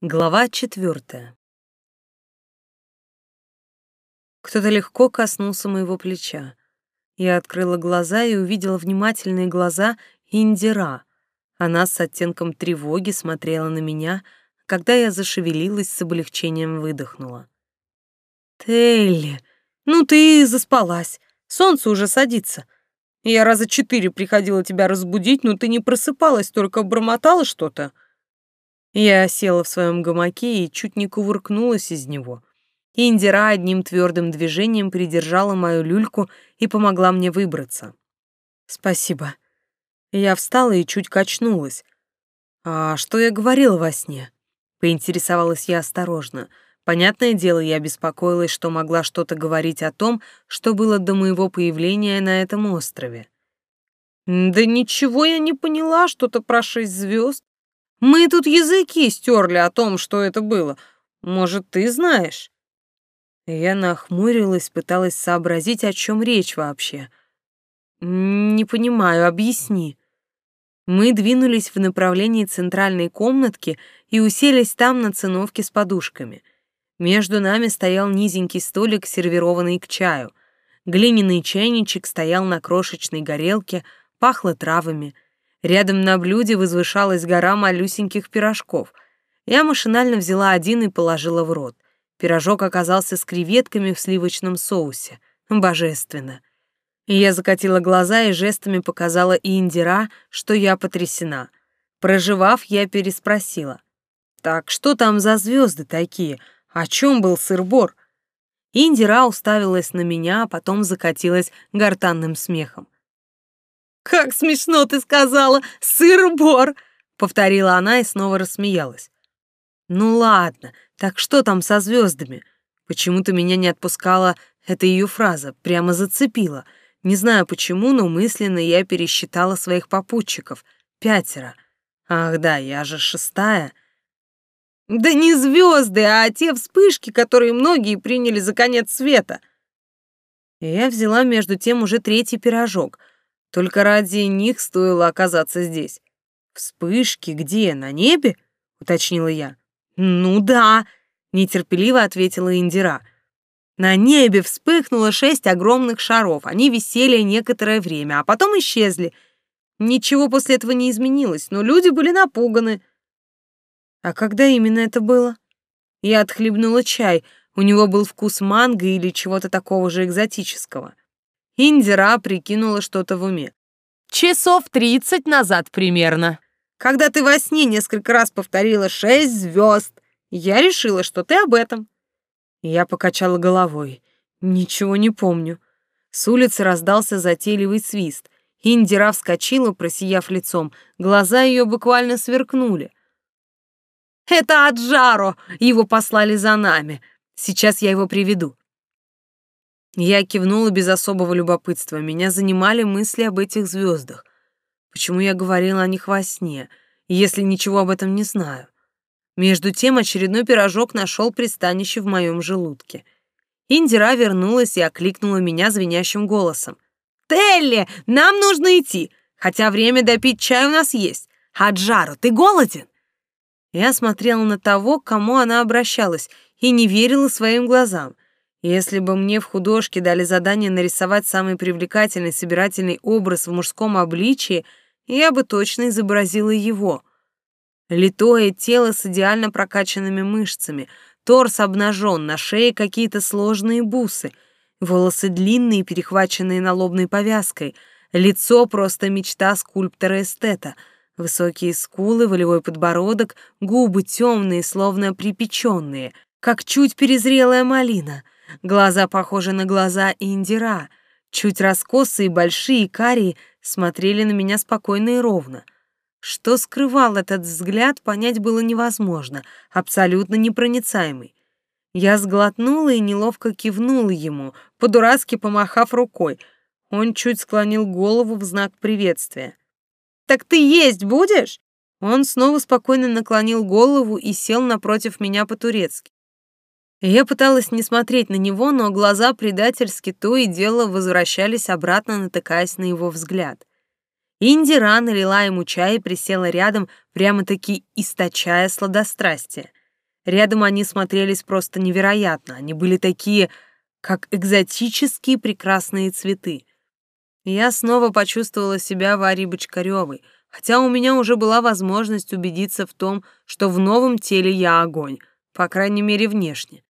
Глава четвертая. Кто-то легко коснулся моего плеча. Я открыла глаза и увидела внимательные глаза Индира. Она с оттенком тревоги смотрела на меня, когда я зашевелилась, с облегчением выдохнула. «Телли, ну ты заспалась. Солнце уже садится. Я раза четыре приходила тебя разбудить, но ты не просыпалась, только бормотала что-то». Я села в своем гамаке и чуть не кувыркнулась из него. Индира одним твердым движением придержала мою люльку и помогла мне выбраться. «Спасибо». Я встала и чуть качнулась. «А что я говорила во сне?» Поинтересовалась я осторожно. Понятное дело, я беспокоилась, что могла что-то говорить о том, что было до моего появления на этом острове. «Да ничего я не поняла, что-то про шесть звезд. Мы тут языки стерли о том, что это было. Может, ты знаешь?» Я нахмурилась, пыталась сообразить, о чем речь вообще. «Не понимаю, объясни». Мы двинулись в направлении центральной комнатки и уселись там на циновке с подушками. Между нами стоял низенький столик, сервированный к чаю. Глиняный чайничек стоял на крошечной горелке, пахло травами — Рядом на блюде возвышалась гора малюсеньких пирожков. Я машинально взяла один и положила в рот. Пирожок оказался с креветками в сливочном соусе. Божественно. я закатила глаза и жестами показала Индира, что я потрясена. Проживав, я переспросила. «Так что там за звезды такие? О чем был сыр-бор?» Индира уставилась на меня, а потом закатилась гортанным смехом. «Как смешно ты сказала! Сыр-бор!» — повторила она и снова рассмеялась. «Ну ладно, так что там со звездами? Почему-то меня не отпускала эта ее фраза, прямо зацепила. Не знаю почему, но мысленно я пересчитала своих попутчиков. Пятеро. Ах да, я же шестая. Да не звезды, а те вспышки, которые многие приняли за конец света. Я взяла между тем уже третий пирожок — только ради них стоило оказаться здесь. Вспышки где? На небе? уточнила я. Ну да, нетерпеливо ответила Индира. На небе вспыхнуло шесть огромных шаров. Они висели некоторое время, а потом исчезли. Ничего после этого не изменилось, но люди были напуганы. А когда именно это было? Я отхлебнула чай. У него был вкус манго или чего-то такого же экзотического. Индира прикинула что-то в уме. «Часов тридцать назад примерно. Когда ты во сне несколько раз повторила шесть звезд, я решила, что ты об этом». Я покачала головой. Ничего не помню. С улицы раздался затейливый свист. Индира вскочила, просияв лицом. Глаза ее буквально сверкнули. «Это Аджаро! Его послали за нами. Сейчас я его приведу. Я кивнула без особого любопытства. Меня занимали мысли об этих звездах. Почему я говорила о них во сне, если ничего об этом не знаю? Между тем очередной пирожок нашел пристанище в моем желудке. Индира вернулась и окликнула меня звенящим голосом. «Телли, нам нужно идти, хотя время допить чай у нас есть. Аджару, ты голоден?» Я смотрела на того, к кому она обращалась, и не верила своим глазам — если бы мне в художке дали задание нарисовать самый привлекательный собирательный образ в мужском обличии, я бы точно изобразила его. Литое тело с идеально прокачанными мышцами, торс обнажен, на шее какие-то сложные бусы, волосы длинные, перехваченные налобной повязкой, лицо просто мечта скульптора-эстета, высокие скулы, волевой подбородок, губы темные, словно припеченные, как чуть перезрелая малина — Глаза похожи на глаза Индира, чуть раскосые, большие, карие, смотрели на меня спокойно и ровно. Что скрывал этот взгляд, понять было невозможно, абсолютно непроницаемый. Я сглотнула и неловко кивнула ему, по-дурацки помахав рукой. Он чуть склонил голову в знак приветствия. «Так ты есть будешь?» Он снова спокойно наклонил голову и сел напротив меня по-турецки. Я пыталась не смотреть на него, но глаза предательски то и дело возвращались обратно, натыкаясь на его взгляд. Индира налила ему чай и присела рядом, прямо-таки источая сладострастие. Рядом они смотрелись просто невероятно. Они были такие, как экзотические прекрасные цветы. Я снова почувствовала себя Варей Бочкарёвой, хотя у меня уже была возможность убедиться в том, что в новом теле я огонь, по крайней мере, внешне.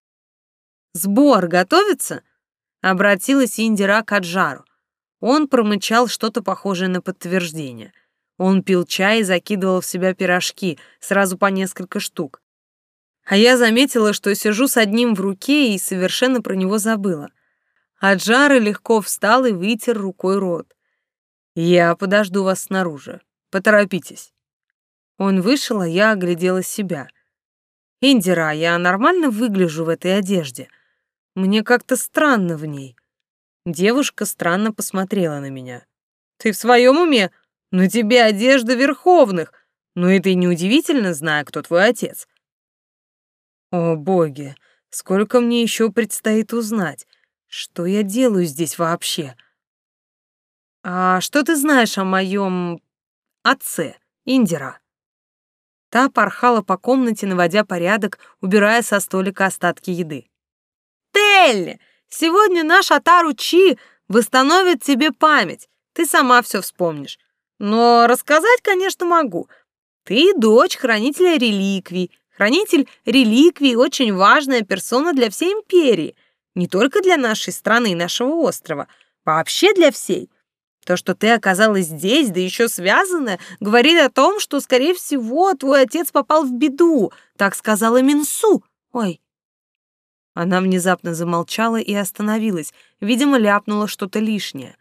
«Сбор готовится?» — обратилась Индира к Аджару. Он промычал что-то похожее на подтверждение. Он пил чай и закидывал в себя пирожки, сразу по несколько штук. А я заметила, что сижу с одним в руке и совершенно про него забыла. Аджара легко встал и вытер рукой рот. «Я подожду вас снаружи. Поторопитесь». Он вышел, а я оглядела себя. «Индира, я нормально выгляжу в этой одежде? Мне как-то странно в ней». Девушка странно посмотрела на меня. «Ты в своем уме? На тебе одежда верховных. Но это и неудивительно, зная, кто твой отец». «О, боги, сколько мне еще предстоит узнать. Что я делаю здесь вообще? А что ты знаешь о моем отце, Индира? Та порхала по комнате, наводя порядок, убирая со столика остатки еды. Телли, сегодня наш Атару Чи восстановит тебе память. Ты сама все вспомнишь. Но рассказать, конечно, могу. Ты дочь хранителя реликвий. Хранитель реликвий — очень важная персона для всей империи — не только для нашей страны и нашего острова, вообще для всей. То, что ты оказалась здесь, да еще связанная, говорит о том, что, скорее всего, твой отец попал в беду, так сказала Минсу. Ой. Она внезапно замолчала и остановилась, видимо, ляпнула что-то лишнее.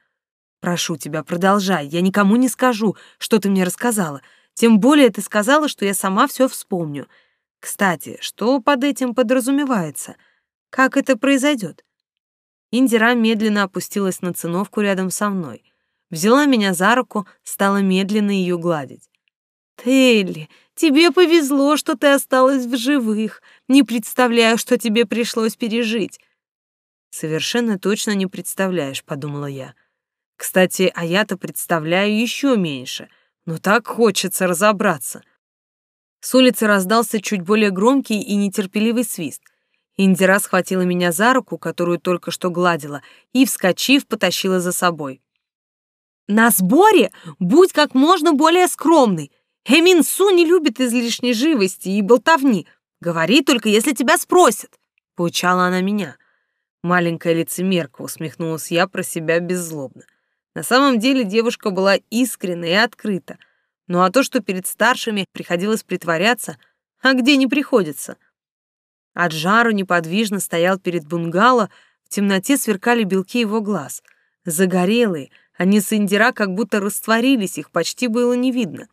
Прошу тебя, продолжай, я никому не скажу, что ты мне рассказала. Тем более ты сказала, что я сама все вспомню. Кстати, что под этим подразумевается? Как это произойдет? Индира медленно опустилась на циновку рядом со мной. Взяла меня за руку, стала медленно ее гладить. «Телли, тебе повезло, что ты осталась в живых. Не представляю, что тебе пришлось пережить». «Совершенно точно не представляешь», — подумала я. «Кстати, а я-то представляю еще меньше, но так хочется разобраться». С улицы раздался чуть более громкий и нетерпеливый свист — Индира схватила меня за руку, которую только что гладила, и, вскочив, потащила за собой. «На сборе будь как можно более скромный. Эмин Су не любит излишней живости и болтовни. Говори только, если тебя спросят», — поучала она меня. Маленькая лицемерка, усмехнулась я про себя беззлобно. На самом деле девушка была искренна и открыта. Ну а то, что перед старшими приходилось притворяться, а где не приходится — от жару неподвижно стоял перед бунгало, в темноте сверкали белки его глаз. Загорелые, они с Индира как будто растворились, их почти было не видно.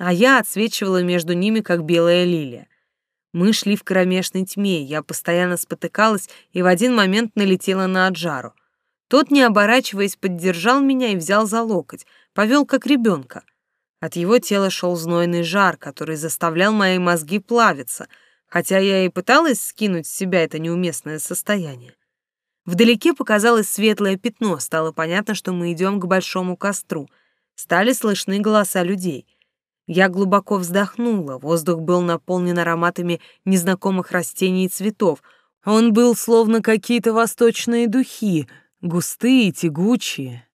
А я отсвечивала между ними, как белая лилия. Мы шли в кромешной тьме, я постоянно спотыкалась и в один момент налетела на Аджару. Тот, не оборачиваясь, поддержал меня и взял за локоть, повел как ребенка. От его тела шел знойный жар, который заставлял мои мозги плавиться — хотя я и пыталась скинуть с себя это неуместное состояние. Вдалеке показалось светлое пятно, стало понятно, что мы идем к большому костру. Стали слышны голоса людей. Я глубоко вздохнула, воздух был наполнен ароматами незнакомых растений и цветов. Он был словно какие-то восточные духи, густые, тягучие.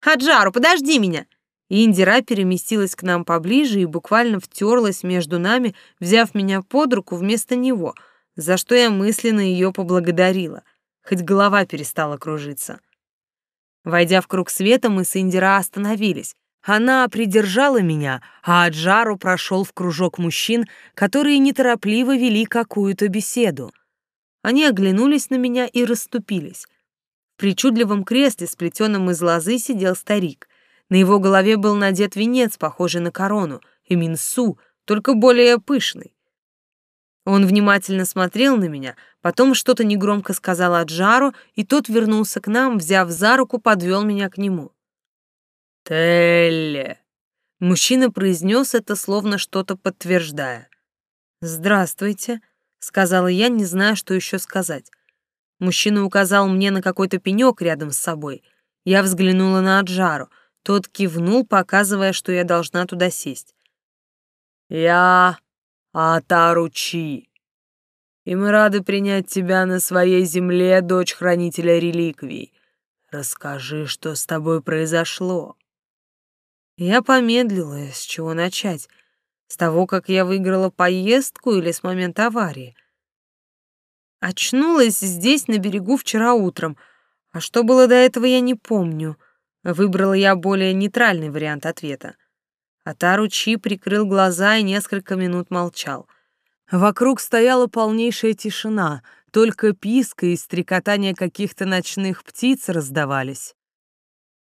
«Хаджару, подожди меня!» Индира переместилась к нам поближе и буквально втерлась между нами, взяв меня под руку вместо него, за что я мысленно ее поблагодарила, хоть голова перестала кружиться. Войдя в круг света, мы с Индира остановились. Она придержала меня, а Аджару прошел в кружок мужчин, которые неторопливо вели какую-то беседу. Они оглянулись на меня и расступились. В причудливом кресле, сплетенном из лозы, сидел старик. На его голове был надет венец, похожий на корону, и минсу, только более пышный. Он внимательно смотрел на меня, потом что-то негромко сказал Аджару, и тот вернулся к нам, взяв за руку, подвел меня к нему. «Телле!» Мужчина произнес это, словно что-то подтверждая. «Здравствуйте», — сказала я, не зная, что еще сказать. Мужчина указал мне на какой-то пенек рядом с собой. Я взглянула на Аджару — тот кивнул, показывая, что я должна туда сесть. «Я Атаручи. И мы рады принять тебя на своей земле, дочь хранителя реликвий. Расскажи, что с тобой произошло. Я помедлила, с чего начать. С того, как я выиграла поездку или с момента аварии? Очнулась здесь, на берегу, вчера утром. А что было до этого, я не помню. Выбрала я более нейтральный вариант ответа. Атару Чи прикрыл глаза и несколько минут молчал. Вокруг стояла полнейшая тишина, только писка и стрекотание каких-то ночных птиц раздавались.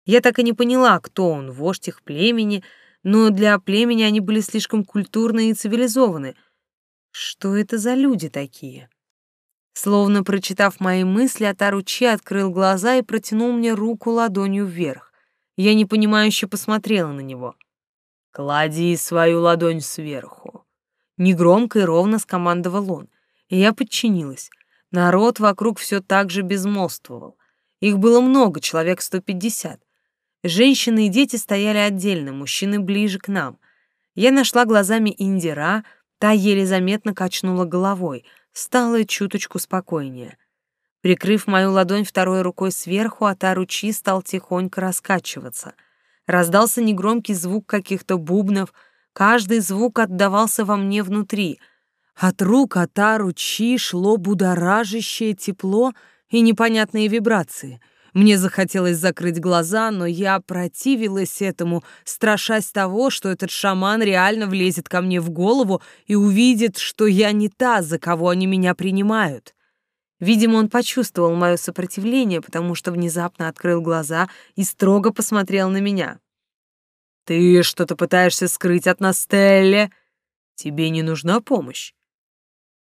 Я так и не поняла, кто он, вождь их племени, но для племени они были слишком культурны и цивилизованы. Что это за люди такие? Словно прочитав мои мысли, Атаручи открыл глаза и протянул мне руку ладонью вверх. Я непонимающе посмотрела на него. «Клади свою ладонь сверху». Негромко и ровно скомандовал он, и я подчинилась. Народ вокруг все так же безмолвствовал. Их было много, человек сто пятьдесят. Женщины и дети стояли отдельно, мужчины ближе к нам. Я нашла глазами Индира, та еле заметно качнула головой, стало чуточку спокойнее. Прикрыв мою ладонь второй рукой сверху, Атару ручи стал тихонько раскачиваться. Раздался негромкий звук каких-то бубнов, каждый звук отдавался во мне внутри. От рук Атару Чи шло будоражащее тепло и непонятные вибрации — мне захотелось закрыть глаза, но я противилась этому, страшась того, что этот шаман реально влезет ко мне в голову и увидит, что я не та, за кого они меня принимают. Видимо, он почувствовал мое сопротивление, потому что внезапно открыл глаза и строго посмотрел на меня. «Ты что-то пытаешься скрыть от нас, Телли? Тебе не нужна помощь?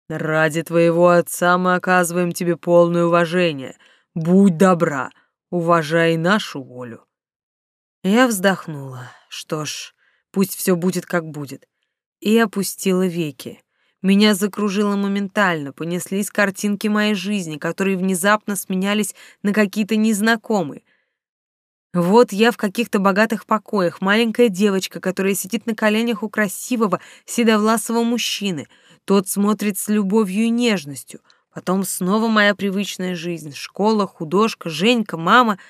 Ради твоего отца мы оказываем тебе полное уважение. Будь добра, уважай нашу волю. Я вздохнула. Что ж, пусть все будет как будет. И опустила веки. Меня закружило моментально, понеслись картинки моей жизни, которые внезапно сменялись на какие-то незнакомые. Вот я в каких-то богатых покоях, маленькая девочка, которая сидит на коленях у красивого седовласого мужчины. Тот смотрит с любовью и нежностью — Потом снова моя привычная жизнь. Школа, художка, Женька, мама.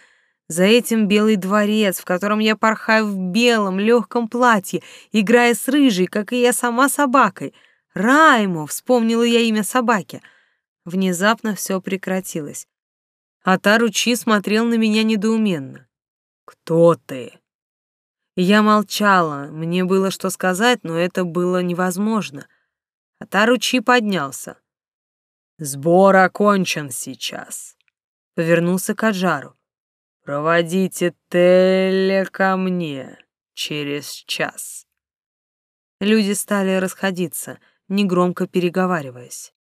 За этим белый дворец, в котором я порхаю в белом легком платье, играя с рыжей, как и я сама собакой. Раймо, вспомнила я имя собаки. Внезапно все прекратилось. А Таручи смотрел на меня недоуменно. «Кто ты?» Я молчала, мне было что сказать, но это было невозможно. А Таручи поднялся. Сбор окончен сейчас. Повернулся к Аджару. Проводите Теле ко мне через час. Люди стали расходиться, негромко переговариваясь.